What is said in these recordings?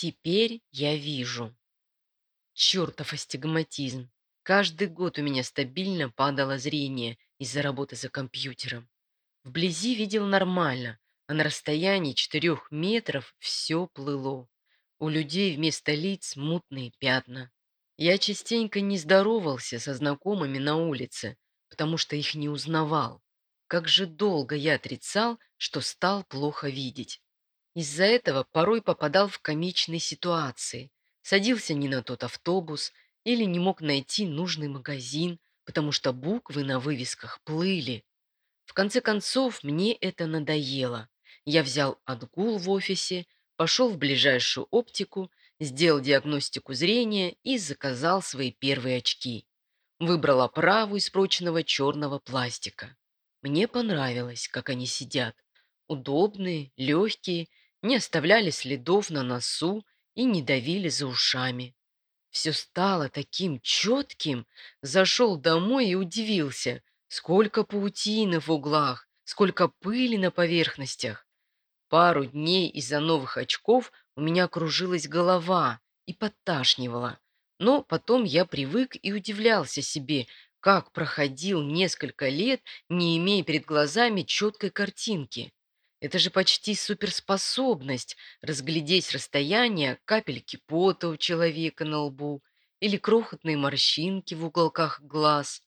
Теперь я вижу. Чертов астигматизм. Каждый год у меня стабильно падало зрение из-за работы за компьютером. Вблизи видел нормально, а на расстоянии четырех метров все плыло. У людей вместо лиц мутные пятна. Я частенько не здоровался со знакомыми на улице, потому что их не узнавал. Как же долго я отрицал, что стал плохо видеть. Из-за этого порой попадал в комичные ситуации. Садился не на тот автобус или не мог найти нужный магазин, потому что буквы на вывесках плыли. В конце концов, мне это надоело. Я взял отгул в офисе, пошел в ближайшую оптику, сделал диагностику зрения и заказал свои первые очки. Выбрал оправу из прочного черного пластика. Мне понравилось, как они сидят. Удобные, легкие, не оставляли следов на носу и не давили за ушами. Все стало таким четким. Зашел домой и удивился, сколько паутины в углах, сколько пыли на поверхностях. Пару дней из-за новых очков у меня кружилась голова и подташнивала. Но потом я привык и удивлялся себе, как проходил несколько лет, не имея перед глазами четкой картинки. Это же почти суперспособность разглядеть расстояние капельки пота у человека на лбу или крохотные морщинки в уголках глаз.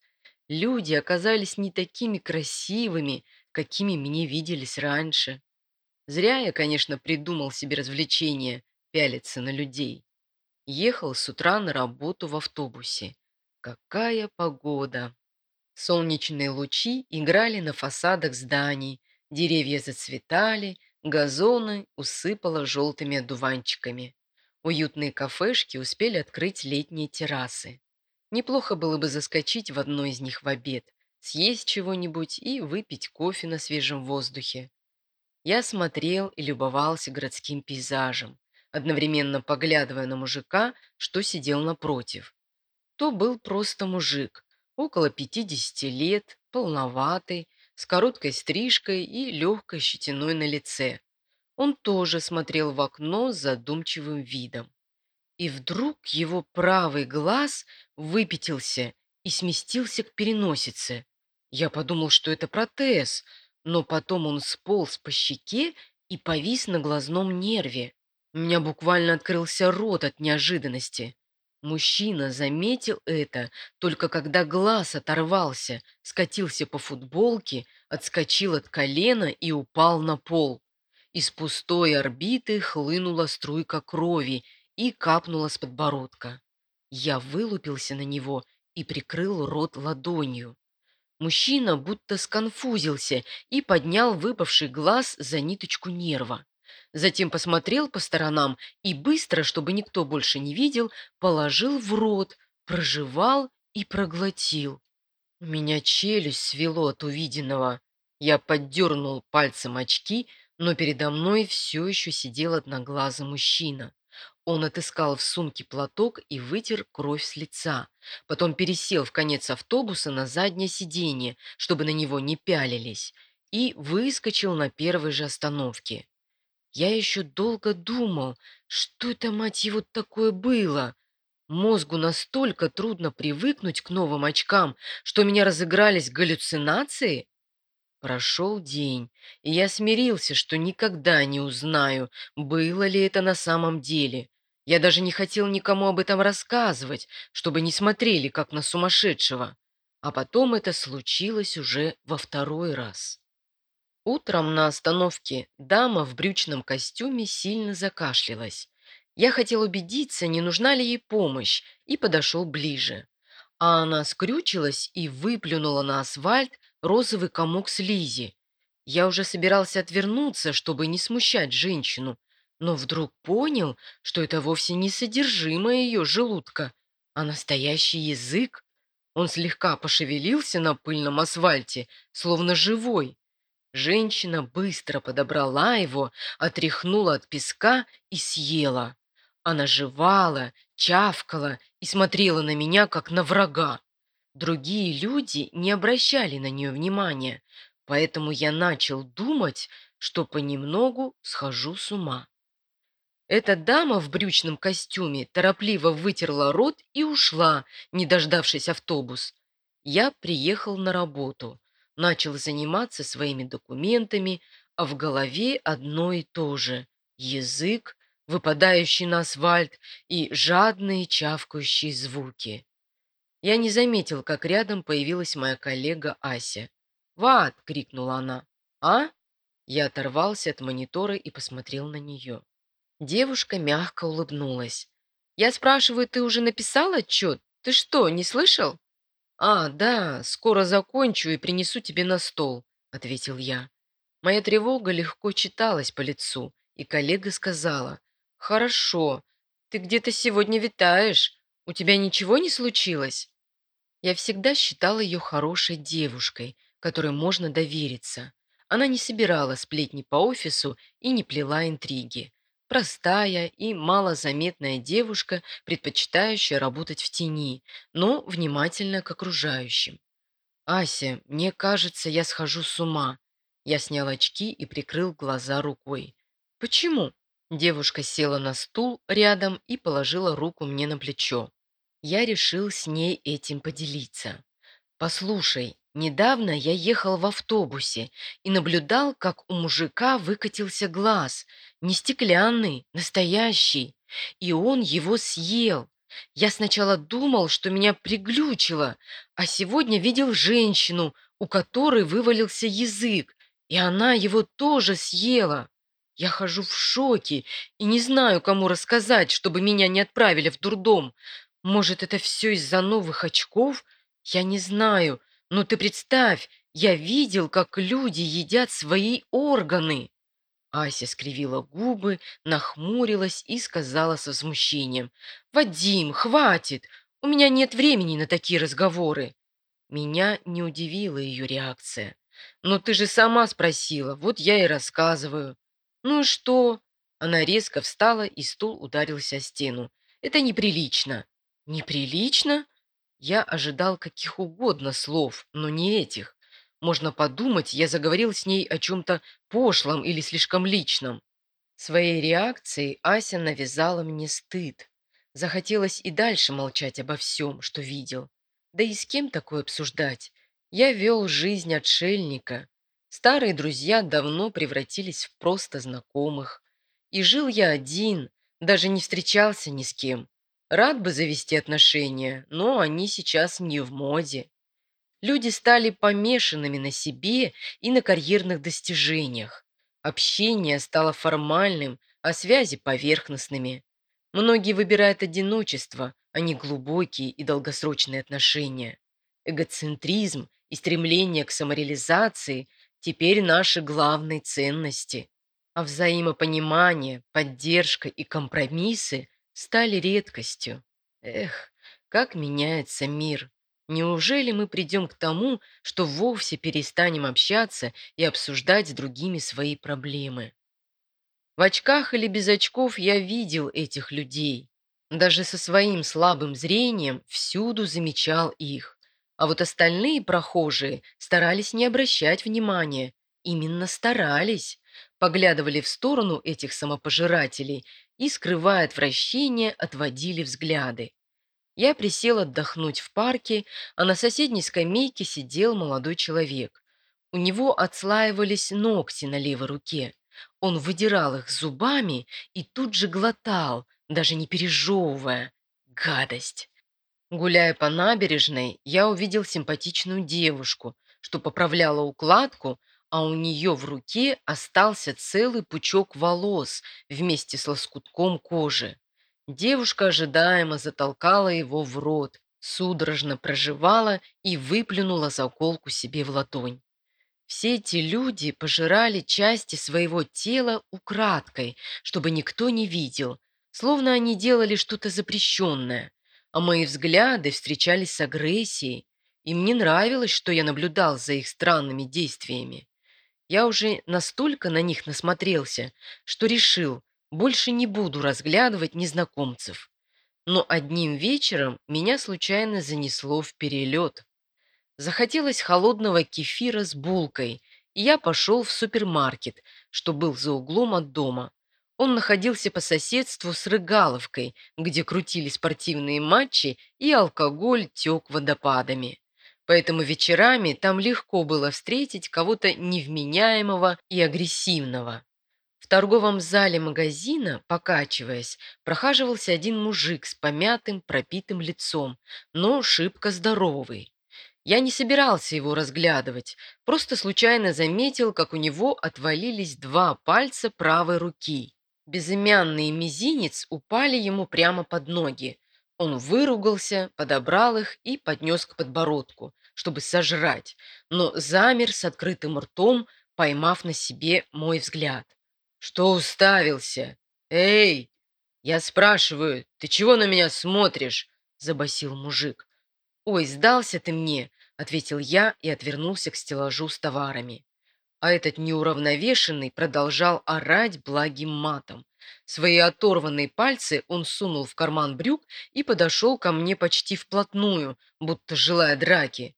Люди оказались не такими красивыми, какими мне виделись раньше. Зря я, конечно, придумал себе развлечение пялиться на людей. Ехал с утра на работу в автобусе. Какая погода! Солнечные лучи играли на фасадах зданий, деревья зацветали, газоны усыпало желтыми одуванчиками. Уютные кафешки успели открыть летние террасы. Неплохо было бы заскочить в одно из них в обед, съесть чего-нибудь и выпить кофе на свежем воздухе. Я смотрел и любовался городским пейзажем, одновременно поглядывая на мужика, что сидел напротив то был просто мужик, около 50 лет, полноватый, с короткой стрижкой и легкой щетиной на лице. Он тоже смотрел в окно с задумчивым видом. И вдруг его правый глаз выпятился и сместился к переносице. Я подумал, что это протез, но потом он сполз по щеке и повис на глазном нерве. У меня буквально открылся рот от неожиданности. Мужчина заметил это только когда глаз оторвался, скатился по футболке, отскочил от колена и упал на пол. Из пустой орбиты хлынула струйка крови и капнула с подбородка. Я вылупился на него и прикрыл рот ладонью. Мужчина будто сконфузился и поднял выпавший глаз за ниточку нерва. Затем посмотрел по сторонам и быстро, чтобы никто больше не видел, положил в рот, прожевал и проглотил. У меня челюсть свело от увиденного. Я поддернул пальцем очки, но передо мной все еще сидел одноглазый мужчина. Он отыскал в сумке платок и вытер кровь с лица. Потом пересел в конец автобуса на заднее сиденье, чтобы на него не пялились, и выскочил на первой же остановке. Я еще долго думал, что это, мать его, такое было. Мозгу настолько трудно привыкнуть к новым очкам, что у меня разыгрались галлюцинации. Прошел день, и я смирился, что никогда не узнаю, было ли это на самом деле. Я даже не хотел никому об этом рассказывать, чтобы не смотрели, как на сумасшедшего. А потом это случилось уже во второй раз. Утром на остановке дама в брючном костюме сильно закашлялась. Я хотел убедиться, не нужна ли ей помощь, и подошел ближе. А она скрючилась и выплюнула на асфальт розовый комок слизи. Я уже собирался отвернуться, чтобы не смущать женщину, но вдруг понял, что это вовсе не содержимое ее желудка, а настоящий язык. Он слегка пошевелился на пыльном асфальте, словно живой. Женщина быстро подобрала его, отряхнула от песка и съела. Она жевала, чавкала и смотрела на меня, как на врага. Другие люди не обращали на нее внимания, поэтому я начал думать, что понемногу схожу с ума. Эта дама в брючном костюме торопливо вытерла рот и ушла, не дождавшись автобус. Я приехал на работу, начал заниматься своими документами, а в голове одно и то же – язык, выпадающий на асфальт и жадные чавкающие звуки. Я не заметил, как рядом появилась моя коллега Ася. «Ват!» — крикнула она. «А?» Я оторвался от монитора и посмотрел на нее. Девушка мягко улыбнулась. «Я спрашиваю, ты уже написал отчет? Ты что, не слышал?» «А, да, скоро закончу и принесу тебе на стол», — ответил я. Моя тревога легко читалась по лицу, и коллега сказала, «Хорошо, ты где-то сегодня витаешь. У тебя ничего не случилось?» Я всегда считала ее хорошей девушкой, которой можно довериться. Она не собирала сплетни по офису и не плела интриги. Простая и малозаметная девушка, предпочитающая работать в тени, но внимательная к окружающим. «Ася, мне кажется, я схожу с ума». Я снял очки и прикрыл глаза рукой. «Почему?» Девушка села на стул рядом и положила руку мне на плечо. Я решил с ней этим поделиться. «Послушай, Недавно я ехал в автобусе и наблюдал, как у мужика выкатился глаз. Не стеклянный, настоящий. И он его съел. Я сначала думал, что меня приглючило, а сегодня видел женщину, у которой вывалился язык, и она его тоже съела. Я хожу в шоке и не знаю, кому рассказать, чтобы меня не отправили в дурдом. Может, это все из-за новых очков? Я не знаю. «Ну ты представь, я видел, как люди едят свои органы!» Ася скривила губы, нахмурилась и сказала со возмущением. «Вадим, хватит! У меня нет времени на такие разговоры!» Меня не удивила ее реакция. «Но ты же сама спросила, вот я и рассказываю». «Ну и что?» Она резко встала, и стул ударился о стену. «Это неприлично». «Неприлично?» Я ожидал каких угодно слов, но не этих. Можно подумать, я заговорил с ней о чем-то пошлом или слишком личном. Своей реакцией Ася навязала мне стыд. Захотелось и дальше молчать обо всем, что видел. Да и с кем такое обсуждать? Я вел жизнь отшельника. Старые друзья давно превратились в просто знакомых. И жил я один, даже не встречался ни с кем. Рад бы завести отношения, но они сейчас не в моде. Люди стали помешанными на себе и на карьерных достижениях. Общение стало формальным, а связи поверхностными. Многие выбирают одиночество, а не глубокие и долгосрочные отношения. Эгоцентризм и стремление к самореализации теперь наши главные ценности. А взаимопонимание, поддержка и компромиссы стали редкостью. Эх, как меняется мир. Неужели мы придем к тому, что вовсе перестанем общаться и обсуждать с другими свои проблемы? В очках или без очков я видел этих людей. Даже со своим слабым зрением всюду замечал их. А вот остальные прохожие старались не обращать внимания. Именно старались. Поглядывали в сторону этих самопожирателей и, скрывая отвращение, отводили взгляды. Я присел отдохнуть в парке, а на соседней скамейке сидел молодой человек. У него отслаивались ногти на левой руке. Он выдирал их зубами и тут же глотал, даже не пережевывая. Гадость! Гуляя по набережной, я увидел симпатичную девушку, что поправляла укладку, а у нее в руке остался целый пучок волос вместе с лоскутком кожи. Девушка ожидаемо затолкала его в рот, судорожно проживала и выплюнула заколку себе в ладонь. Все эти люди пожирали части своего тела украдкой, чтобы никто не видел, словно они делали что-то запрещенное, а мои взгляды встречались с агрессией, и мне нравилось, что я наблюдал за их странными действиями. Я уже настолько на них насмотрелся, что решил, больше не буду разглядывать незнакомцев. Но одним вечером меня случайно занесло в перелет. Захотелось холодного кефира с булкой, и я пошел в супермаркет, что был за углом от дома. он находился по соседству с Рыгаловкой, где крутили спортивные матчи и алкоголь тек водопадами. Поэтому вечерами там легко было встретить кого-то невменяемого и агрессивного. В торговом зале магазина, покачиваясь, прохаживался один мужик с помятым, пропитым лицом, но шибко здоровый. Я не собирался его разглядывать, просто случайно заметил, как у него отвалились два пальца правой руки. Безымянный мизинец упали ему прямо под ноги. Он выругался, подобрал их и поднес к подбородку, чтобы сожрать, но замер с открытым ртом, поймав на себе мой взгляд. «Что уставился? Эй!» «Я спрашиваю, ты чего на меня смотришь?» – забасил мужик. «Ой, сдался ты мне!» – ответил я и отвернулся к стеллажу с товарами а этот неуравновешенный продолжал орать благим матом. Свои оторванные пальцы он сунул в карман брюк и подошел ко мне почти вплотную, будто желая драки.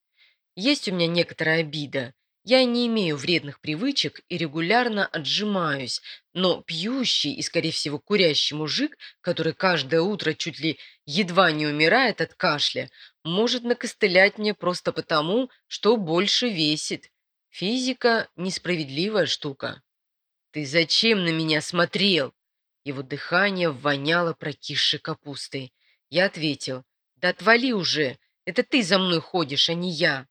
Есть у меня некоторая обида. Я не имею вредных привычек и регулярно отжимаюсь, но пьющий и, скорее всего, курящий мужик, который каждое утро чуть ли едва не умирает от кашля, может накостылять мне просто потому, что больше весит. Физика – несправедливая штука. «Ты зачем на меня смотрел?» Его дыхание воняло прокисшей капустой. Я ответил, «Да отвали уже, это ты за мной ходишь, а не я».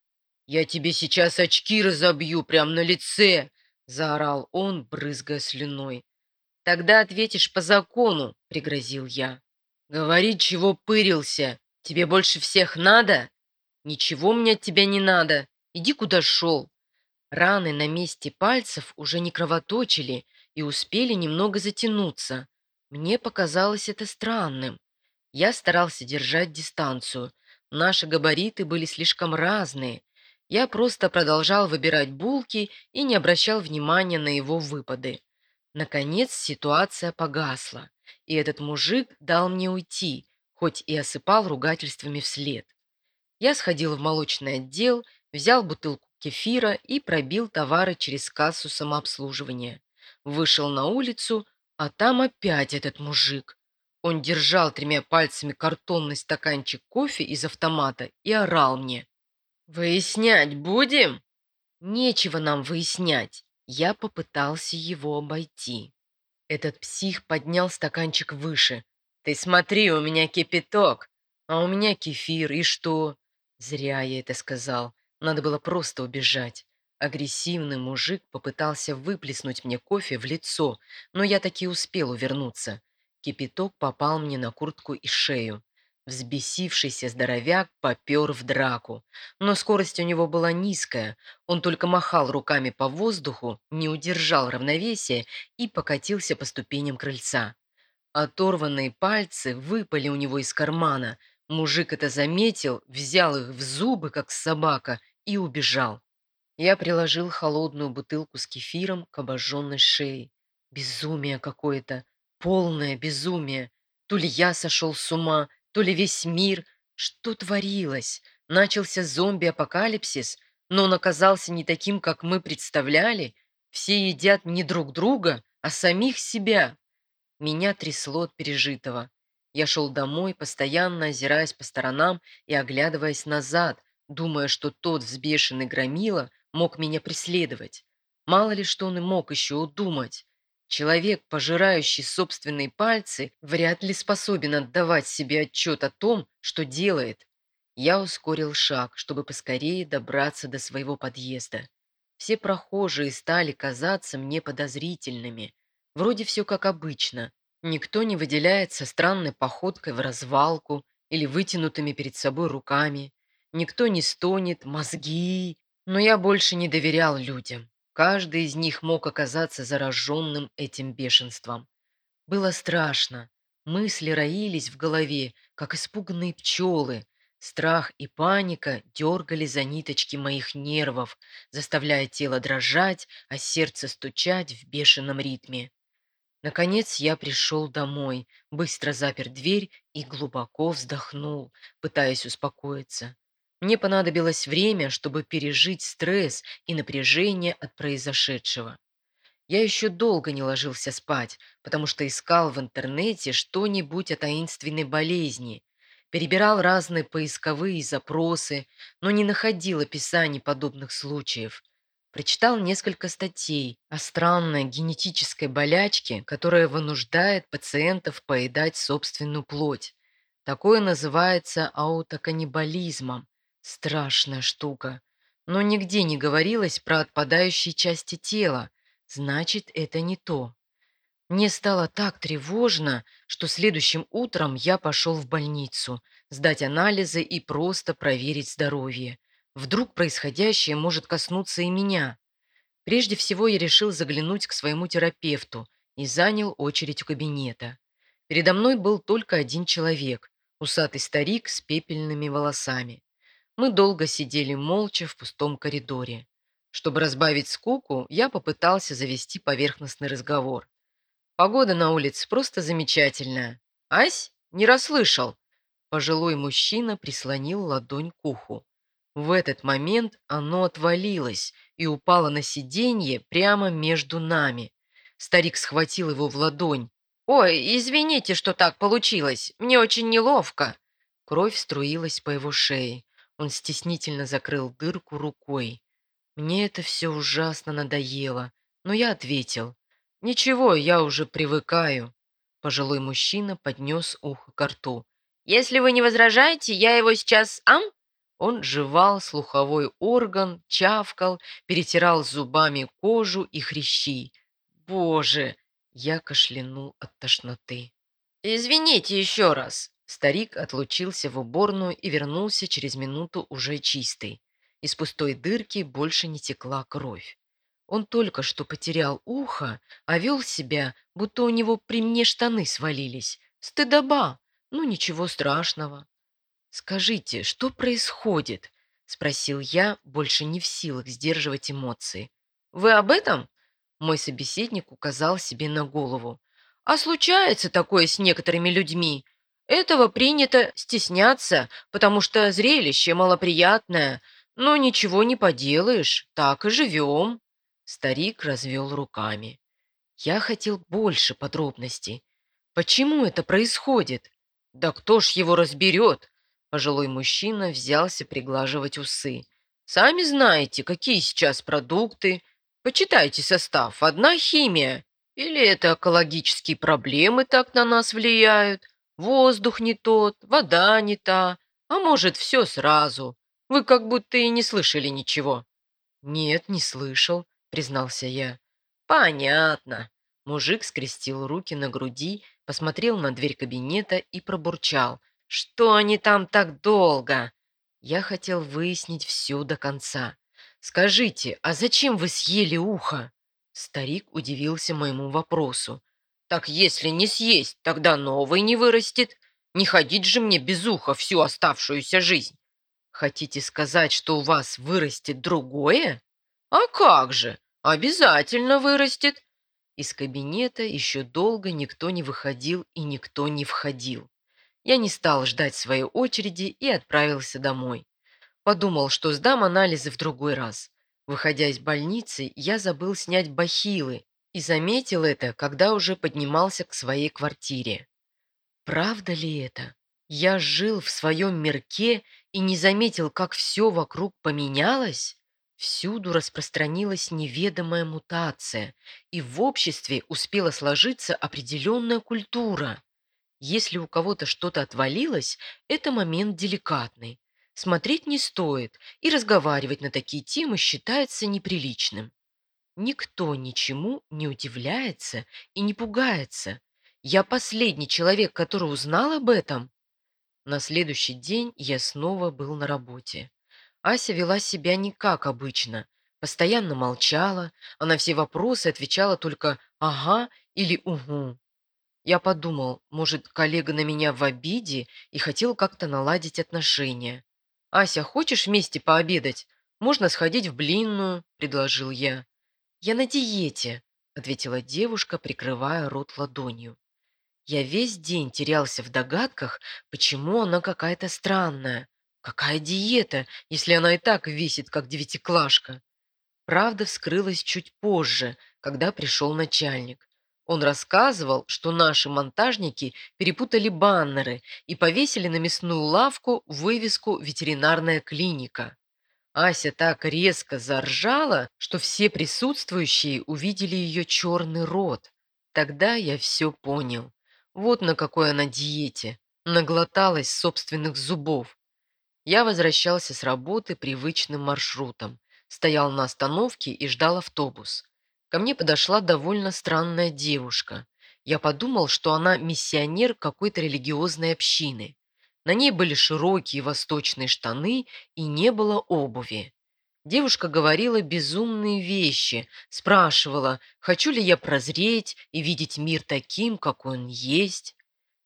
«Я тебе сейчас очки разобью прямо на лице!» – заорал он, брызгая слюной. «Тогда ответишь по закону», – пригрозил я. «Говори, чего пырился. Тебе больше всех надо?» «Ничего мне от тебя не надо. Иди, куда шел. Раны на месте пальцев уже не кровоточили и успели немного затянуться. Мне показалось это странным. Я старался держать дистанцию. Наши габариты были слишком разные. Я просто продолжал выбирать булки и не обращал внимания на его выпады. Наконец ситуация погасла, и этот мужик дал мне уйти, хоть и осыпал ругательствами вслед. Я сходил в молочный отдел, взял бутылку кефира и пробил товары через кассу самообслуживания. Вышел на улицу, а там опять этот мужик. Он держал тремя пальцами картонный стаканчик кофе из автомата и орал мне. «Выяснять будем?» «Нечего нам выяснять». Я попытался его обойти. Этот псих поднял стаканчик выше. «Ты смотри, у меня кипяток, а у меня кефир, и что?» Зря я это сказал. Надо было просто убежать. Агрессивный мужик попытался выплеснуть мне кофе в лицо, но я таки успел увернуться. Кипяток попал мне на куртку и шею. Взбесившийся здоровяк попер в драку. Но скорость у него была низкая. Он только махал руками по воздуху, не удержал равновесия и покатился по ступеням крыльца. Оторванные пальцы выпали у него из кармана. Мужик это заметил, взял их в зубы, как собака, и убежал. Я приложил холодную бутылку с кефиром к обожженной шее. Безумие какое-то, полное безумие. То ли я сошел с ума, то ли весь мир. Что творилось? Начался зомби-апокалипсис, но он оказался не таким, как мы представляли. Все едят не друг друга, а самих себя. Меня трясло от пережитого. Я шел домой, постоянно озираясь по сторонам и оглядываясь назад, думая, что тот взбешенный громила мог меня преследовать. Мало ли что он и мог еще удумать. Человек, пожирающий собственные пальцы, вряд ли способен отдавать себе отчет о том, что делает. Я ускорил шаг, чтобы поскорее добраться до своего подъезда. Все прохожие стали казаться мне подозрительными. Вроде все как обычно. Никто не выделяется странной походкой в развалку или вытянутыми перед собой руками. Никто не стонет, мозги. Но я больше не доверял людям. Каждый из них мог оказаться зараженным этим бешенством. Было страшно. Мысли роились в голове, как испуганные пчелы. Страх и паника дергали за ниточки моих нервов, заставляя тело дрожать, а сердце стучать в бешеном ритме. Наконец я пришел домой, быстро запер дверь и глубоко вздохнул, пытаясь успокоиться. Мне понадобилось время, чтобы пережить стресс и напряжение от произошедшего. Я еще долго не ложился спать, потому что искал в интернете что-нибудь о таинственной болезни. Перебирал разные поисковые запросы, но не находил описаний подобных случаев. Прочитал несколько статей о странной генетической болячке, которая вынуждает пациентов поедать собственную плоть. Такое называется аутоканнибализмом. Страшная штука. Но нигде не говорилось про отпадающие части тела, Значит, это не то. Мне стало так тревожно, что следующим утром я пошел в больницу, сдать анализы и просто проверить здоровье. Вдруг происходящее может коснуться и меня. Прежде всего я решил заглянуть к своему терапевту и занял очередь у кабинета. Передо мной был только один человек, усатый старик с пепельными волосами. Мы долго сидели молча в пустом коридоре. Чтобы разбавить скуку, я попытался завести поверхностный разговор. Погода на улице просто замечательная. Ась? Не расслышал. Пожилой мужчина прислонил ладонь к уху. В этот момент оно отвалилось и упало на сиденье прямо между нами. Старик схватил его в ладонь. «Ой, извините, что так получилось. Мне очень неловко». Кровь струилась по его шее. Он стеснительно закрыл дырку рукой. Мне это все ужасно надоело, но я ответил. «Ничего, я уже привыкаю». Пожилой мужчина поднес ухо к рту. «Если вы не возражаете, я его сейчас ам?» Он жевал слуховой орган, чавкал, перетирал зубами кожу и хрящи. «Боже!» Я кашлянул от тошноты. «Извините еще раз!» Старик отлучился в уборную и вернулся через минуту уже чистый. Из пустой дырки больше не текла кровь. Он только что потерял ухо, а вел себя, будто у него при мне штаны свалились. Стыдоба! Ну, ничего страшного. «Скажите, что происходит?» — спросил я, больше не в силах сдерживать эмоции. «Вы об этом?» — мой собеседник указал себе на голову. «А случается такое с некоторыми людьми. Этого принято стесняться, потому что зрелище малоприятное, но ничего не поделаешь, так и живем. Старик развел руками. Я хотел больше подробностей. Почему это происходит? Да кто ж его разберет? Пожилой мужчина взялся приглаживать усы. Сами знаете, какие сейчас продукты. Почитайте состав. Одна химия. Или это экологические проблемы так на нас влияют? Воздух не тот, вода не та. А может, все сразу. Вы как будто и не слышали ничего». «Нет, не слышал», — признался я. «Понятно». Мужик скрестил руки на груди, посмотрел на дверь кабинета и пробурчал. «Что они там так долго?» Я хотел выяснить все до конца. «Скажите, а зачем вы съели ухо?» Старик удивился моему вопросу. «Так если не съесть, тогда новый не вырастет. Не ходить же мне без уха всю оставшуюся жизнь. Хотите сказать, что у вас вырастет другое? А как же? Обязательно вырастет. Из кабинета еще долго никто не выходил и никто не входил. Я не стал ждать своей очереди и отправился домой. Подумал, что сдам анализы в другой раз. Выходя из больницы, я забыл снять бахилы и заметил это, когда уже поднимался к своей квартире. Правда ли это? Я жил в своем мирке и не заметил, как все вокруг поменялось? Всюду распространилась неведомая мутация, и в обществе успела сложиться определенная культура. Если у кого-то что-то отвалилось, это момент деликатный. Смотреть не стоит, и разговаривать на такие темы считается неприличным. Никто ничему не удивляется и не пугается. Я последний человек, который узнал об этом. На следующий день я снова был на работе. Ася вела себя не как обычно. Постоянно молчала, а на все вопросы отвечала только «ага» или «угу». Я подумал, может, коллега на меня в обиде и хотел как-то наладить отношения. «Ася, хочешь вместе пообедать? Можно сходить в блинную», — предложил я. «Я на диете», — ответила девушка, прикрывая рот ладонью. Я весь день терялся в догадках, почему она какая-то странная. Какая диета, если она и так висит, как девятиклашка? Правда вскрылась чуть позже, когда пришел начальник. Он рассказывал, что наши монтажники перепутали баннеры и повесили на мясную лавку вывеску «Ветеринарная клиника». Ася так резко заржала, что все присутствующие увидели ее черный рот. Тогда я все понял. Вот на какой она диете. Наглоталась собственных зубов. Я возвращался с работы привычным маршрутом. Стоял на остановке и ждал автобус. Ко мне подошла довольно странная девушка. Я подумал, что она миссионер какой-то религиозной общины. На ней были широкие восточные штаны и не было обуви. Девушка говорила безумные вещи, спрашивала, хочу ли я прозреть и видеть мир таким, какой он есть.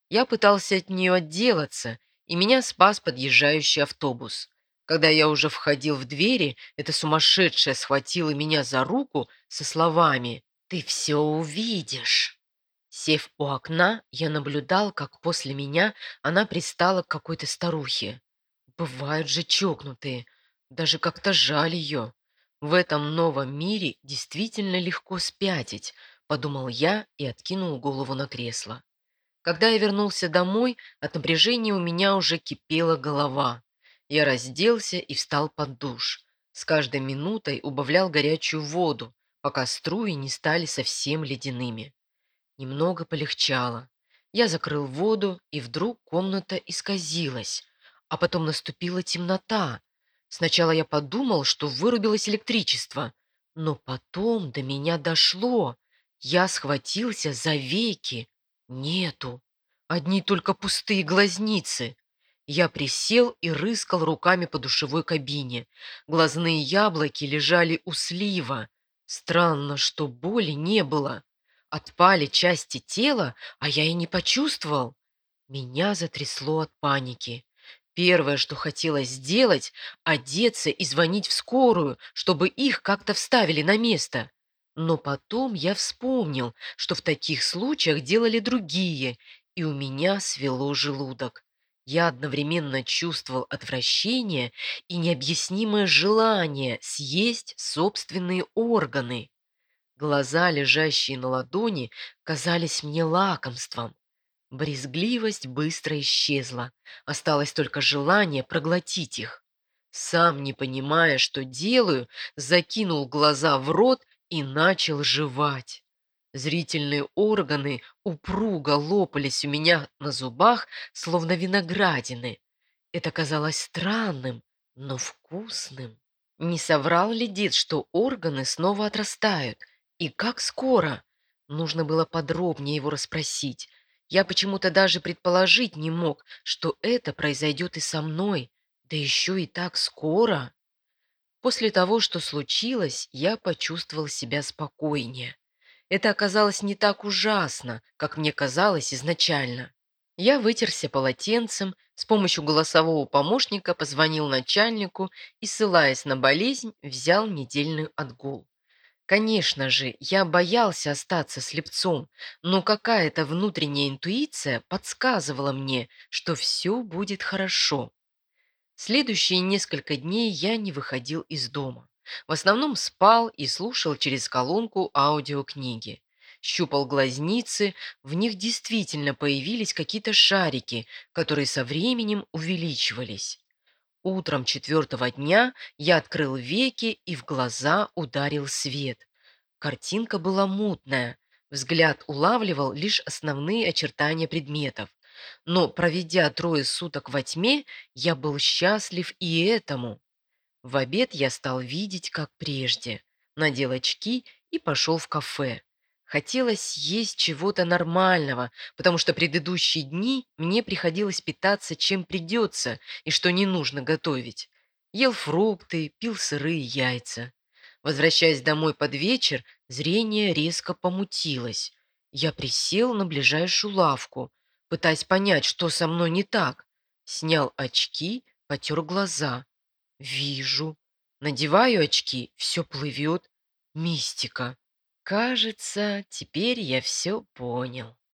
Я пытался от нее отделаться, и меня спас подъезжающий автобус. Когда я уже входил в двери, эта сумасшедшая схватила меня за руку со словами «Ты все увидишь». Сев у окна, я наблюдал, как после меня она пристала к какой-то старухе. Бывают же чокнутые, даже как-то жаль ее. В этом новом мире действительно легко спятить, подумал я и откинул голову на кресло. Когда я вернулся домой, от напряжения у меня уже кипела голова. Я разделся и встал под душ. С каждой минутой убавлял горячую воду, пока струи не стали совсем ледяными. Немного полегчало. Я закрыл воду, и вдруг комната исказилась, а потом наступила темнота. Сначала я подумал, что вырубилось электричество, но потом до меня дошло. Я схватился за веки. Нету. Одни только пустые глазницы. Я присел и рыскал руками по душевой кабине. Глазные яблоки лежали у слива. Странно, что боли не было. Отпали части тела, а я и не почувствовал. Меня затрясло от паники. Первое, что хотелось сделать, одеться и звонить в скорую, чтобы их как-то вставили на место. Но потом я вспомнил, что в таких случаях делали другие, и у меня свело желудок. Я одновременно чувствовал отвращение и необъяснимое желание съесть собственные органы. Глаза, лежащие на ладони, казались мне лакомством. Брезгливость быстро исчезла. Осталось только желание проглотить их. Сам, не понимая, что делаю, закинул глаза в рот и начал жевать. Зрительные органы упруго лопались у меня на зубах, словно виноградины. Это казалось странным, но вкусным. Не соврал ли дед, что органы снова отрастают – и как скоро? Нужно было подробнее его расспросить. Я почему-то даже предположить не мог, что это произойдет и со мной, да еще и так скоро. После того, что случилось, я почувствовал себя спокойнее. Это оказалось не так ужасно, как мне казалось изначально. Я вытерся полотенцем, с помощью голосового помощника позвонил начальнику и, ссылаясь на болезнь, взял недельный отгул. Конечно же, я боялся остаться слепцом, но какая-то внутренняя интуиция подсказывала мне, что все будет хорошо. Следующие несколько дней я не выходил из дома. В основном спал и слушал через колонку аудиокниги. Щупал глазницы, в них действительно появились какие-то шарики, которые со временем увеличивались. Утром четвертого дня я открыл веки и в глаза ударил свет. Картинка была мутная. Взгляд улавливал лишь основные очертания предметов. Но, проведя трое суток во тьме, я был счастлив и этому. В обед я стал видеть, как прежде. Надел очки и пошел в кафе. Хотелось есть чего-то нормального, потому что предыдущие дни мне приходилось питаться чем придется и что не нужно готовить. Ел фрукты, пил сырые яйца. Возвращаясь домой под вечер, зрение резко помутилось. Я присел на ближайшую лавку, пытаясь понять, что со мной не так. Снял очки, потер глаза. Вижу. Надеваю очки, все плывет. Мистика. Кажется, теперь я все понял.